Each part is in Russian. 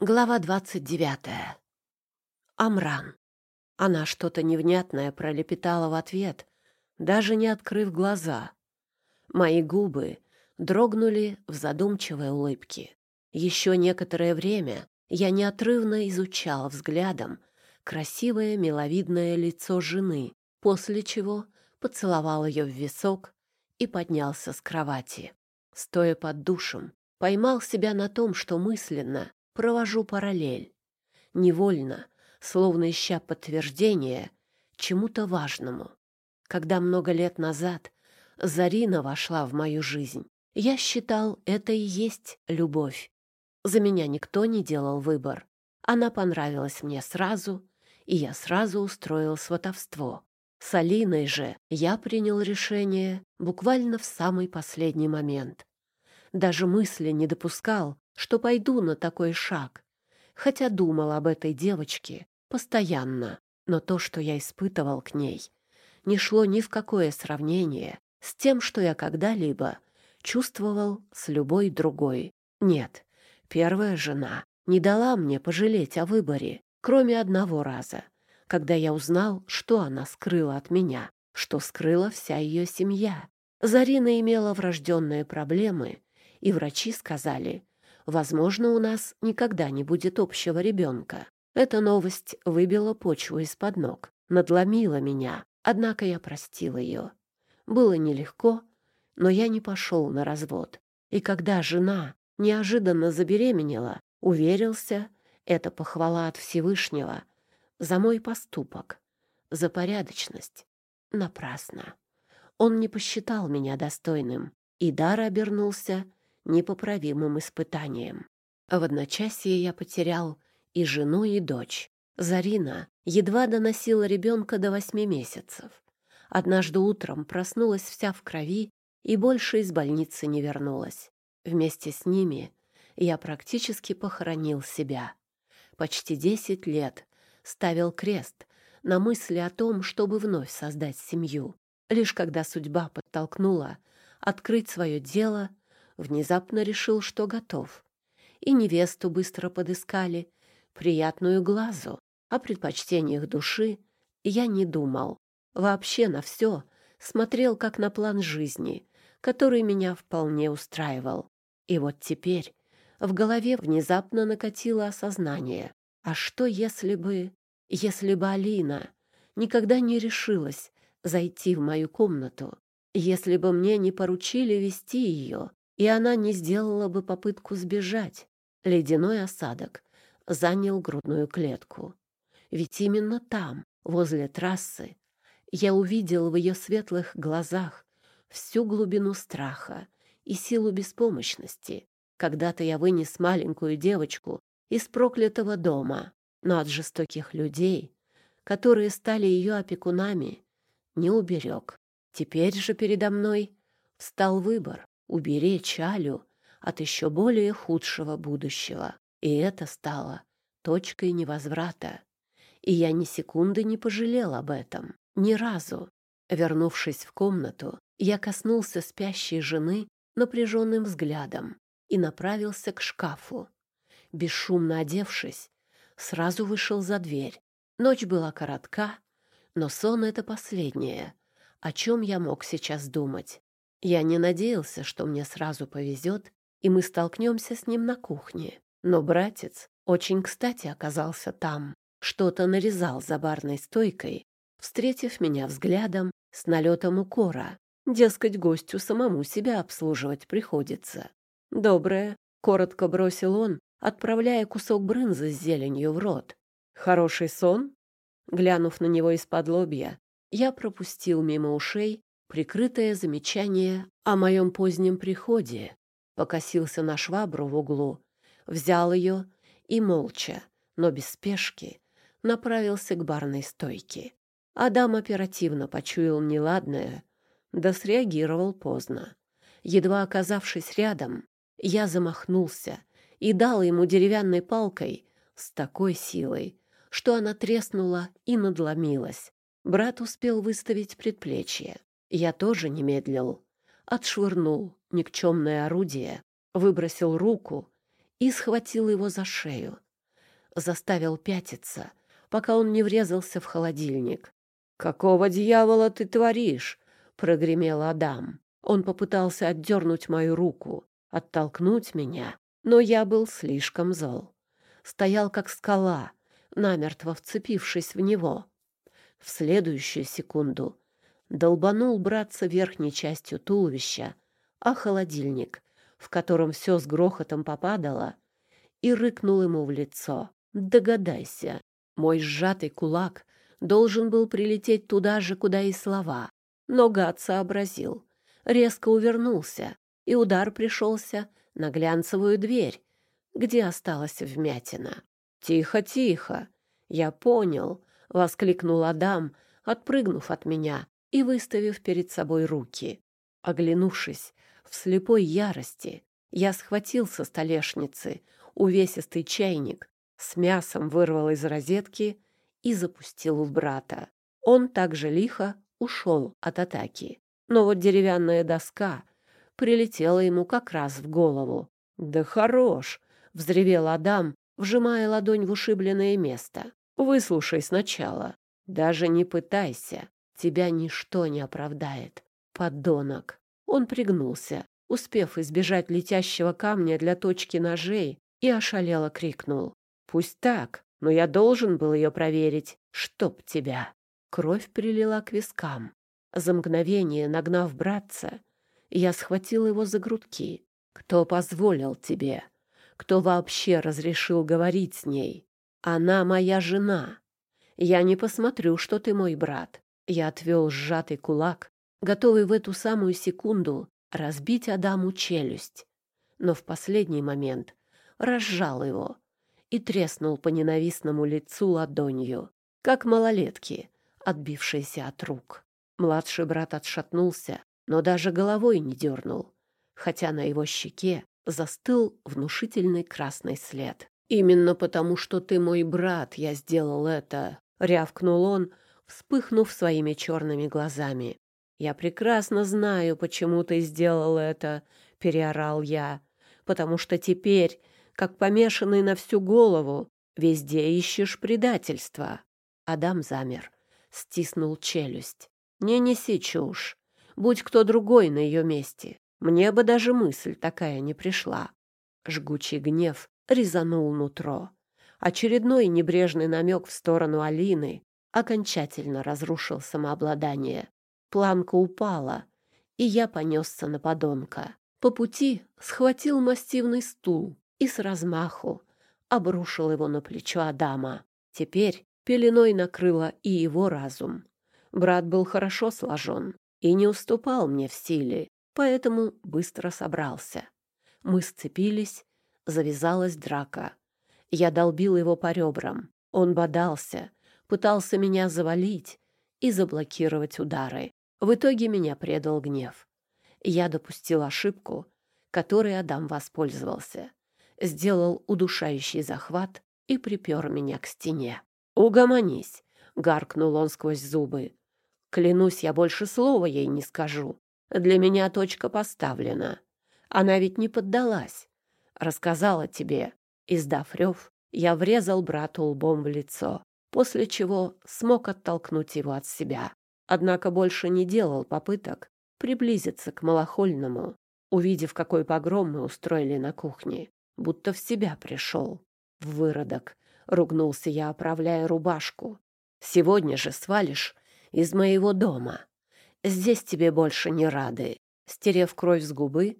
Глава двадцать девятая. Амран. Она что-то невнятное пролепетала в ответ, даже не открыв глаза. Мои губы дрогнули в задумчивой улыбке. Еще некоторое время я неотрывно изучал взглядом красивое миловидное лицо жены, после чего поцеловал ее в висок и поднялся с кровати. Стоя под душем, поймал себя на том, что мысленно провожу параллель. Невольно, словно ища подтверждение чему-то важному. Когда много лет назад Зарина вошла в мою жизнь, я считал, это и есть любовь. За меня никто не делал выбор. Она понравилась мне сразу, и я сразу устроил сватовство. С Алиной же я принял решение буквально в самый последний момент. Даже мысли не допускал, что пойду на такой шаг, хотя думал об этой девочке постоянно. Но то, что я испытывал к ней, не шло ни в какое сравнение с тем, что я когда-либо чувствовал с любой другой. Нет, первая жена не дала мне пожалеть о выборе, кроме одного раза, когда я узнал, что она скрыла от меня, что скрыла вся ее семья. Зарина имела врожденные проблемы, и врачи сказали, возможно, у нас никогда не будет общего ребенка. Эта новость выбила почву из-под ног, надломила меня, однако я простил ее. Было нелегко, но я не пошел на развод. И когда жена неожиданно забеременела, уверился, это похвала от Всевышнего за мой поступок, за порядочность. Напрасно. Он не посчитал меня достойным, и дар обернулся непоправимым испытанием. В одночасье я потерял и жену, и дочь. Зарина едва доносила ребенка до восьми месяцев. Однажды утром проснулась вся в крови и больше из больницы не вернулась. Вместе с ними я практически похоронил себя. Почти десять лет ставил крест на мысли о том, чтобы вновь создать семью. Лишь когда судьба подтолкнула открыть свое дело, внезапно решил, что готов. И невесту быстро подыскали, приятную глазу. О предпочтениях души я не думал. Вообще на все смотрел как на план жизни, который меня вполне устраивал. И вот теперь в голове внезапно накатило осознание. А что если бы... Если бы Алина никогда не решилась зайти в мою комнату, если бы мне не поручили вести ее, и она не сделала бы попытку сбежать, ледяной осадок занял грудную клетку. Ведь именно там, возле трассы, я увидел в ее светлых глазах всю глубину страха и силу беспомощности. Когда-то я вынес маленькую девочку из проклятого дома, но от жестоких людей, которые стали ее опекунами, не уберег. Теперь же передо мной встал выбор — уберечь Алю от еще более худшего будущего. И это стало точкой невозврата. И я ни секунды не пожалел об этом. Ни разу. Вернувшись в комнату, я коснулся спящей жены напряженным взглядом и направился к шкафу. Бесшумно одевшись, сразу вышел за дверь. Ночь была коротка, но сон — это последнее. О чем я мог сейчас думать? Я не надеялся, что мне сразу повезет, и мы столкнемся с ним на кухне. Но братец очень кстати оказался там. Что-то нарезал за барной стойкой, встретив меня взглядом с налетом укора. Дескать, гостю самому себя обслуживать приходится. «Доброе», — коротко бросил он, отправляя кусок брынзы с зеленью в рот. «Хороший сон?» Глянув на него из-под лобья, я пропустил мимо ушей прикрытое замечание о моем позднем приходе, покосился на швабру в углу, взял ее и молча, но без спешки, направился к барной стойке. Адам оперативно почуял неладное, да среагировал поздно. Едва оказавшись рядом, я замахнулся и дал ему деревянной палкой с такой силой, что она треснула и надломилась. Брат успел выставить предплечье. Я тоже не медлил. Отшвырнул никчемное орудие, выбросил руку и схватил его за шею. заставил пятиться, пока он не врезался в холодильник. «Какого дьявола ты творишь?» — прогремел Адам. Он попытался отдернуть мою руку, оттолкнуть меня, но я был слишком зол. Стоял как скала, намертво вцепившись в него. В следующую секунду долбанул братца верхней частью туловища, а холодильник, в котором все с грохотом попадало, и рыкнул ему в лицо. «Догадайся, мой сжатый кулак должен был прилететь туда же, куда и слова. Но гад сообразил, резко увернулся, и удар пришелся на глянцевую дверь, где осталась вмятина. «Тихо, тихо! Я понял!» — воскликнул Адам, отпрыгнув от меня и выставив перед собой руки. Оглянувшись в слепой ярости, я схватил со столешницы увесистый чайник, с мясом вырвал из розетки и запустил в брата. Он также лихо ушел от атаки. Но вот деревянная доска прилетела ему как раз в голову. «Да хорош!» — взревел Адам, вжимая ладонь в ушибленное место. «Выслушай сначала. Даже не пытайся. Тебя ничто не оправдает. Подонок!» Он пригнулся, успев избежать летящего камня для точки ножей, и ошалело крикнул. «Пусть так, но я должен был ее проверить. Чтоб тебя!» Кровь прилила к вискам. За мгновение, нагнав братца, я схватил его за грудки. «Кто позволил тебе? Кто вообще разрешил говорить с ней? Она моя жена. Я не посмотрю, что ты мой брат». Я отвел сжатый кулак, готовый в эту самую секунду разбить Адаму челюсть. Но в последний момент разжал его и треснул по ненавистному лицу ладонью, как малолетки, отбившиеся от рук. Младший брат отшатнулся, но даже головой не дернул, хотя на его щеке застыл внушительный красный след. «Именно потому, что ты мой брат, я сделал это», — рявкнул он, вспыхнув своими черными глазами. «Я прекрасно знаю, почему ты сделал это», — переорал я, «потому что теперь, как помешанный на всю голову, везде ищешь предательства». Адам замер, стиснул челюсть. Не неси чушь. Будь кто другой на ее месте. Мне бы даже мысль такая не пришла. Жгучий гнев резанул нутро. Очередной небрежный намек в сторону Алины окончательно разрушил самообладание. Планка упала, и я понесся на подонка. По пути схватил массивный стул и с размаху обрушил его на плечо Адама. Теперь пеленой накрыло и его разум. Брат был хорошо сложен и не уступал мне в силе, поэтому быстро собрался. Мы сцепились, завязалась драка. Я долбил его по ребрам. Он бодался, пытался меня завалить и заблокировать удары. В итоге меня предал гнев. Я допустил ошибку, которой Адам воспользовался. Сделал удушающий захват и припер меня к стене. «Угомонись!» — гаркнул он сквозь зубы. Клянусь, я больше слова ей не скажу. Для меня точка поставлена. Она ведь не поддалась. Рассказала тебе. Издав рев, я врезал брату лбом в лицо, после чего смог оттолкнуть его от себя. Однако больше не делал попыток приблизиться к малохольному, увидев, какой погром мы устроили на кухне, будто в себя пришел. «Выродок!» — ругнулся я, оправляя рубашку. «Сегодня же свалишь из моего дома. Здесь тебе больше не рады». Стерев кровь с губы,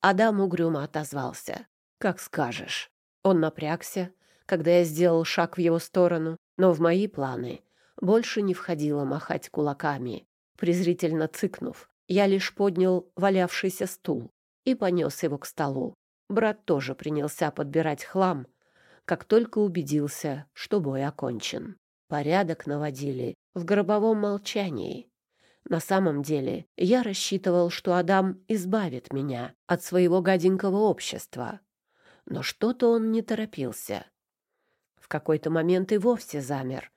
Адам угрюмо отозвался. «Как скажешь». Он напрягся, когда я сделал шаг в его сторону, но в мои планы больше не входило махать кулаками. Презрительно цыкнув, я лишь поднял валявшийся стул и понес его к столу. Брат тоже принялся подбирать хлам, как только убедился, что бой окончен. Порядок наводили в гробовом молчании. На самом деле, я рассчитывал, что Адам избавит меня от своего гаденького общества. Но что-то он не торопился. В какой-то момент и вовсе замер,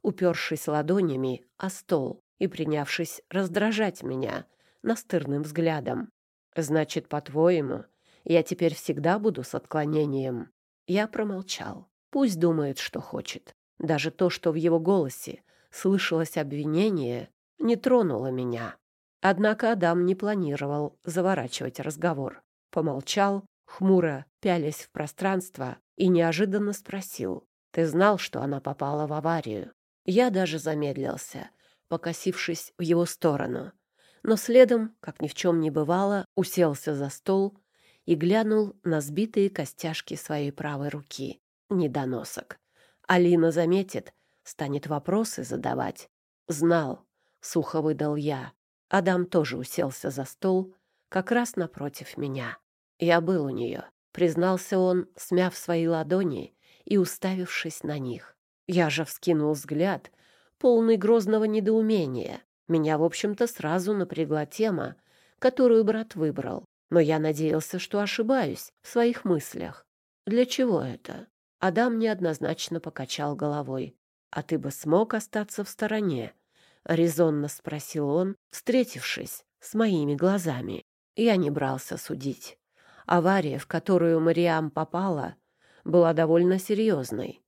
упершись ладонями о стол и принявшись раздражать меня настырным взглядом. «Значит, по-твоему, я теперь всегда буду с отклонением?» Я промолчал. Пусть думает, что хочет. Даже то, что в его голосе слышалось обвинение, не тронуло меня. Однако Адам не планировал заворачивать разговор. Помолчал, хмуро пялясь в пространство, и неожиданно спросил. «Ты знал, что она попала в аварию?» Я даже замедлился, покосившись в его сторону. Но следом, как ни в чем не бывало, уселся за стол и глянул на сбитые костяшки своей правой руки. Недоносок. Алина заметит, станет вопросы задавать. Знал, сухо выдал я. Адам тоже уселся за стол, как раз напротив меня. Я был у нее, признался он, смяв свои ладони и уставившись на них. Я же вскинул взгляд, полный грозного недоумения. Меня, в общем-то, сразу напрягла тема, которую брат выбрал. Но я надеялся, что ошибаюсь в своих мыслях. Для чего это? Адам неоднозначно покачал головой. «А ты бы смог остаться в стороне?» — резонно спросил он, встретившись с моими глазами. Я не брался судить. Авария, в которую Мариам попала, была довольно серьезной.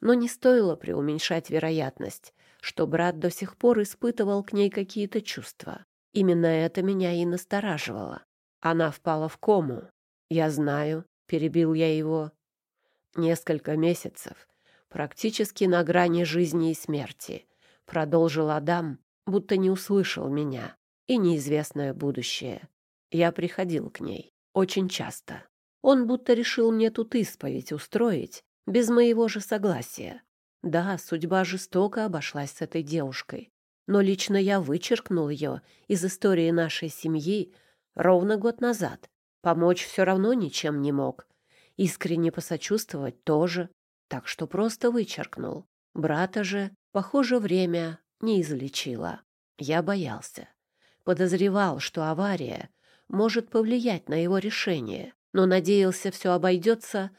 Но не стоило преуменьшать вероятность, что брат до сих пор испытывал к ней какие-то чувства. Именно это меня и настораживало. Она впала в кому. Я знаю, перебил я его. Несколько месяцев, практически на грани жизни и смерти, продолжил Адам, будто не услышал меня и неизвестное будущее. Я приходил к ней очень часто. Он будто решил мне тут исповедь устроить, без моего же согласия. Да, судьба жестоко обошлась с этой девушкой, но лично я вычеркнул ее из истории нашей семьи ровно год назад. Помочь все равно ничем не мог, Искренне посочувствовать тоже, так что просто вычеркнул. Брата же, похоже, время не излечило. Я боялся. Подозревал, что авария может повлиять на его решение, но надеялся, все обойдется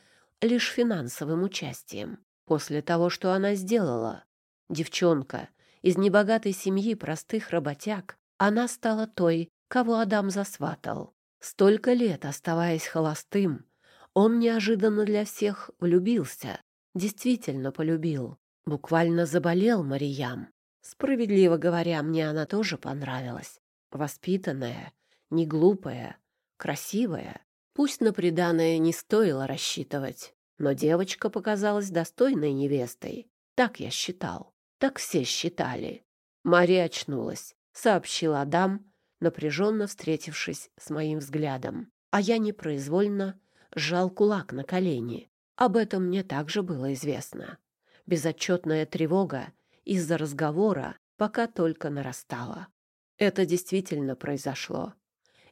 лишь финансовым участием. После того, что она сделала, девчонка из небогатой семьи простых работяг, она стала той, кого Адам засватал. Столько лет оставаясь холостым, он неожиданно для всех влюбился, действительно полюбил, буквально заболел Мариям. Справедливо говоря, мне она тоже понравилась. Воспитанная, не глупая, красивая. Пусть на приданое не стоило рассчитывать, но девочка показалась достойной невестой. Так я считал, так все считали. Мария очнулась, сообщил Адам, напряженно встретившись с моим взглядом. А я непроизвольно сжал кулак на колени. Об этом мне также было известно. Безотчетная тревога из-за разговора пока только нарастала. Это действительно произошло.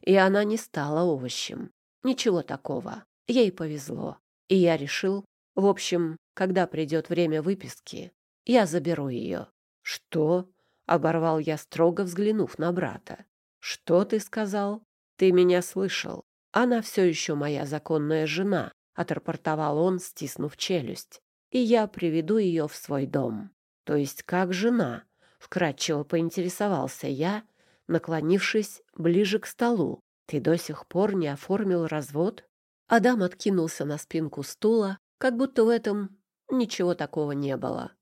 И она не стала овощем. Ничего такого. Ей повезло. И я решил, в общем, когда придет время выписки, я заберу ее. «Что?» — оборвал я, строго взглянув на брата. «Что ты сказал?» «Ты меня слышал. Она все еще моя законная жена, отрапортовал он, стиснув челюсть. И я приведу ее в свой дом. То есть как жена, вкратчиво поинтересовался я, наклонившись ближе к столу. Ты до сих пор не оформил развод? Адам откинулся на спинку стула, как будто в этом ничего такого не было.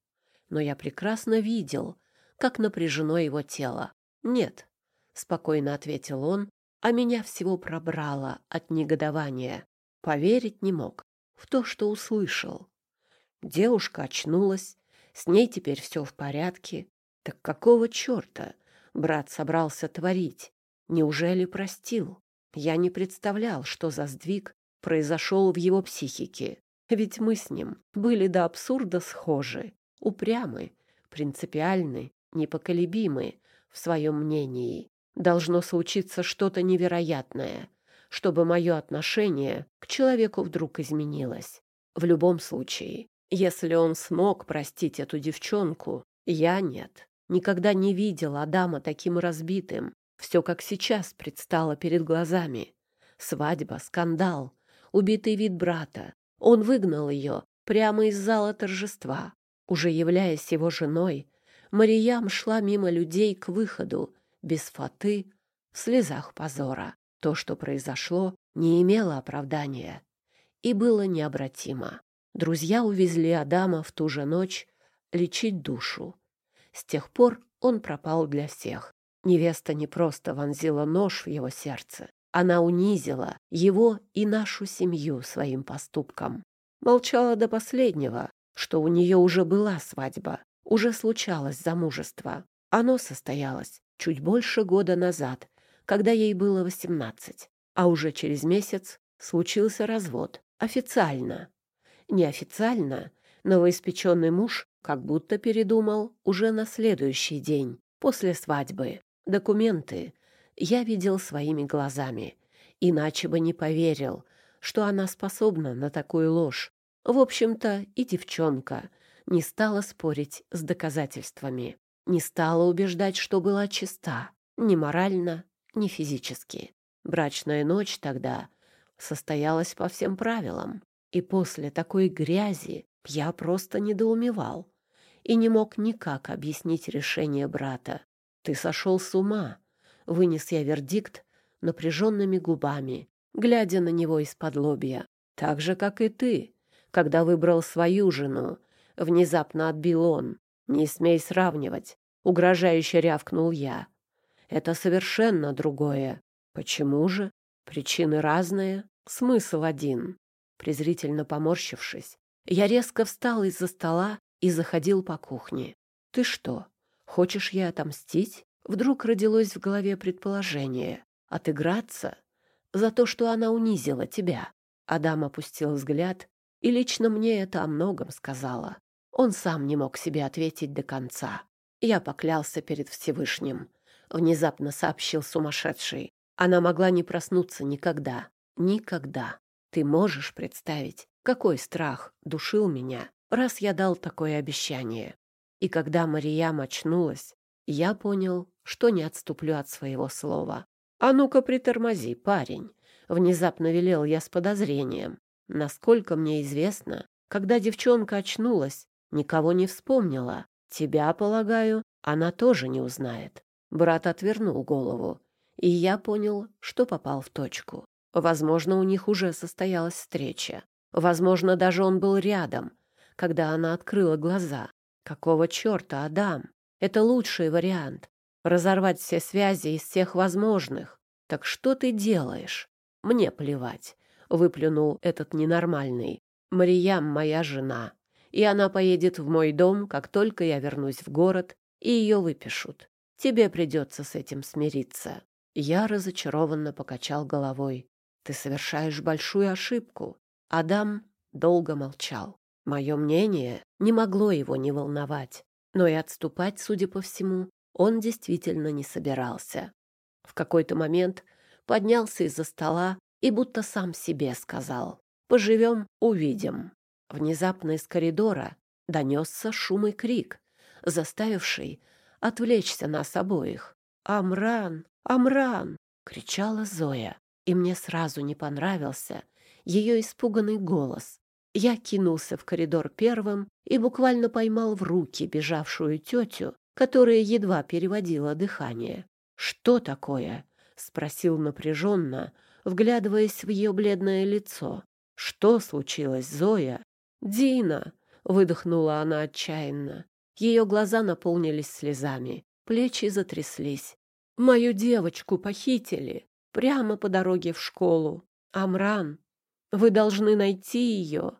Но я прекрасно видел, как напряжено его тело. «Нет», — спокойно ответил он, а меня всего пробрало от негодования. Поверить не мог в то, что услышал. Девушка очнулась, с ней теперь все в порядке. Так какого черта брат собрался творить? Неужели простил? Я не представлял, что за сдвиг произошел в его психике. Ведь мы с ним были до абсурда схожи, упрямы, принципиальны, непоколебимы в своем мнении. Должно случиться что-то невероятное, чтобы мое отношение к человеку вдруг изменилось. В любом случае, если он смог простить эту девчонку, я нет. Никогда не видел Адама таким разбитым. Все как сейчас предстало перед глазами. Свадьба, скандал, убитый вид брата. Он выгнал ее прямо из зала торжества. Уже являясь его женой, Мариям шла мимо людей к выходу, без фаты, в слезах позора. То, что произошло, не имело оправдания и было необратимо. Друзья увезли Адама в ту же ночь лечить душу. С тех пор он пропал для всех. Невеста не просто вонзила нож в его сердце, она унизила его и нашу семью своим поступком. Молчала до последнего, что у нее уже была свадьба, уже случалось замужество. Оно состоялось чуть больше года назад, когда ей было восемнадцать, а уже через месяц случился развод. Официально. Неофициально новоиспеченный муж как будто передумал уже на следующий день, после свадьбы. Документы я видел своими глазами, иначе бы не поверил, что она способна на такую ложь. В общем-то, и девчонка не стала спорить с доказательствами, не стала убеждать, что была чиста, ни морально, ни физически. Брачная ночь тогда состоялась по всем правилам, и после такой грязи я просто недоумевал и не мог никак объяснить решение брата. «Ты сошел с ума», — вынес я вердикт напряженными губами, глядя на него из-под лобья. «Так же, как и ты, когда выбрал свою жену», — внезапно отбил он. «Не смей сравнивать», — угрожающе рявкнул я. «Это совершенно другое». «Почему же?» «Причины разные, смысл один». Презрительно поморщившись, я резко встал из-за стола и заходил по кухне. «Ты что, хочешь ей отомстить?» Вдруг родилось в голове предположение. «Отыграться? За то, что она унизила тебя?» Адам опустил взгляд, и лично мне это о многом сказала. Он сам не мог себе ответить до конца. Я поклялся перед Всевышним. Внезапно сообщил сумасшедший. Она могла не проснуться никогда. Никогда. Ты можешь представить, какой страх душил меня, раз я дал такое обещание. И когда Мариям очнулась, я понял, что не отступлю от своего слова. «А ну-ка притормози, парень!» — внезапно велел я с подозрением. Насколько мне известно, когда девчонка очнулась, никого не вспомнила. Тебя, полагаю, она тоже не узнает. Брат отвернул голову, и я понял, что попал в точку. Возможно, у них уже состоялась встреча. Возможно, даже он был рядом, когда она открыла глаза. Какого черта, Адам? Это лучший вариант. Разорвать все связи из всех возможных. Так что ты делаешь? Мне плевать, выплюнул этот ненормальный. Мариям моя жена, и она поедет в мой дом, как только я вернусь в город, и ее выпишут. Тебе придется с этим смириться. Я разочарованно покачал головой. Ты совершаешь большую ошибку. Адам долго молчал. Мое мнение не могло его не волновать, но и отступать, судя по всему, он действительно не собирался. В какой-то момент поднялся из-за стола и будто сам себе сказал «Поживем, увидим». Внезапно из коридора донесся шум и крик, заставивший отвлечься нас обоих. «Амран! Амран!» — кричала Зоя, и мне сразу не понравился ее испуганный голос. Я кинулся в коридор первым и буквально поймал в руки бежавшую тетю, которая едва переводила дыхание. «Что такое?» — спросил напряженно, вглядываясь в ее бледное лицо. «Что случилось, Зоя?» «Дина!» — выдохнула она отчаянно. Ее глаза наполнились слезами, плечи затряслись. «Мою девочку похитили прямо по дороге в школу. Амран, вы должны найти ее!»